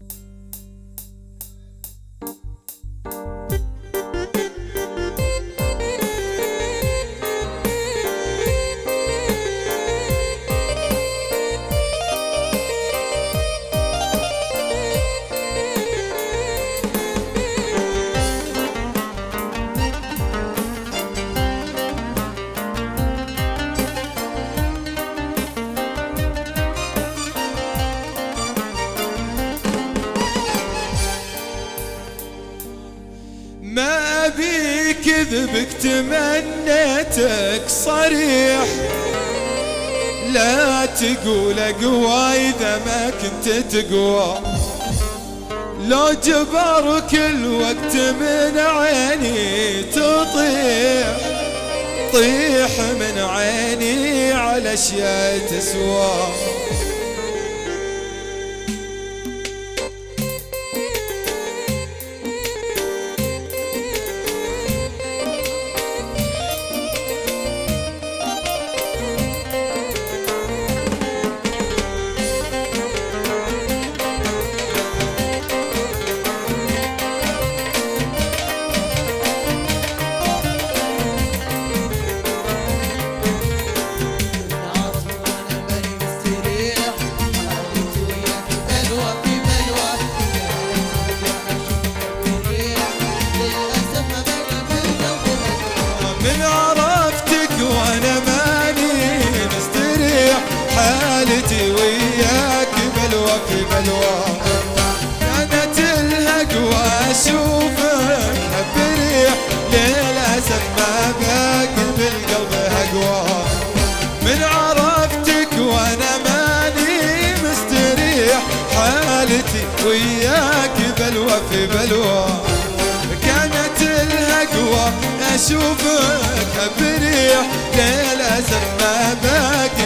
ما كذبك تمنيتك صريح. لا تقول اقوى إذا ما كنت تقوى. لو جبر كل وقت من عيني تطيح. طيح من عيني على أشياء تسوى. حالتي وياك بلوى في بلوى. كانت الهقوى أشوفك بريح للاسف ما باقي بالقلب هقوى من عرفتك وأنا ماني مستريح حالتي وياك بلوى في بلوى. كانت الهقوى أشوفك بريح للاسف ما باقي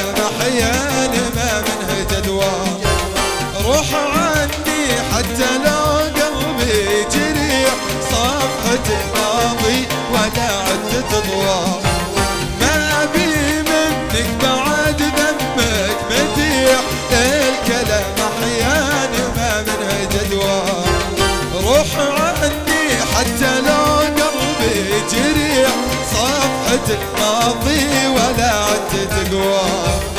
أحيانا ما منه جدوى. روح عني حتى لو قلبي جريح صفحة الماضي ولا عد تضوى. ما بي منك بعد دمك مديح الكلام أحيانا ما منه جدوى. روح عني حتى لو قلبي جريح صفحة الماضي ولا عد تقوى.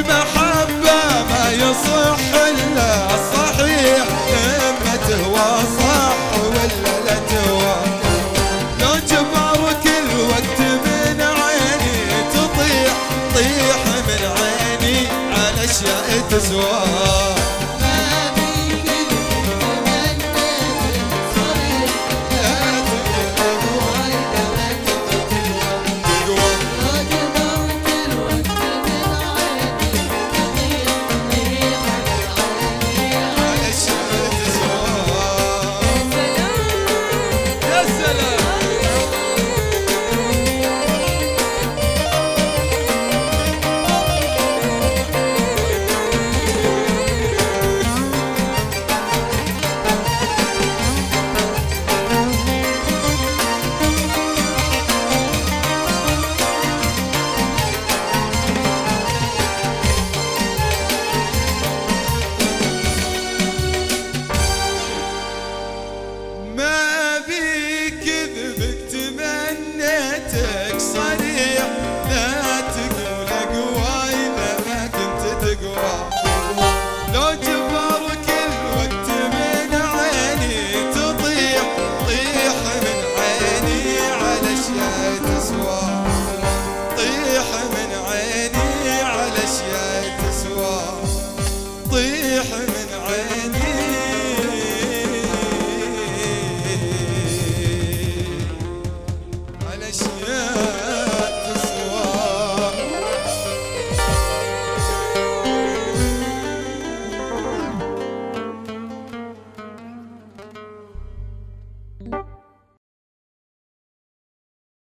المحبة ما يصح إلا الصحيح إما تهوى صح ولا لا تهوى لو جبرك الوقت من عيني تطيح طيح من عيني على أشياء تزوى bestseller.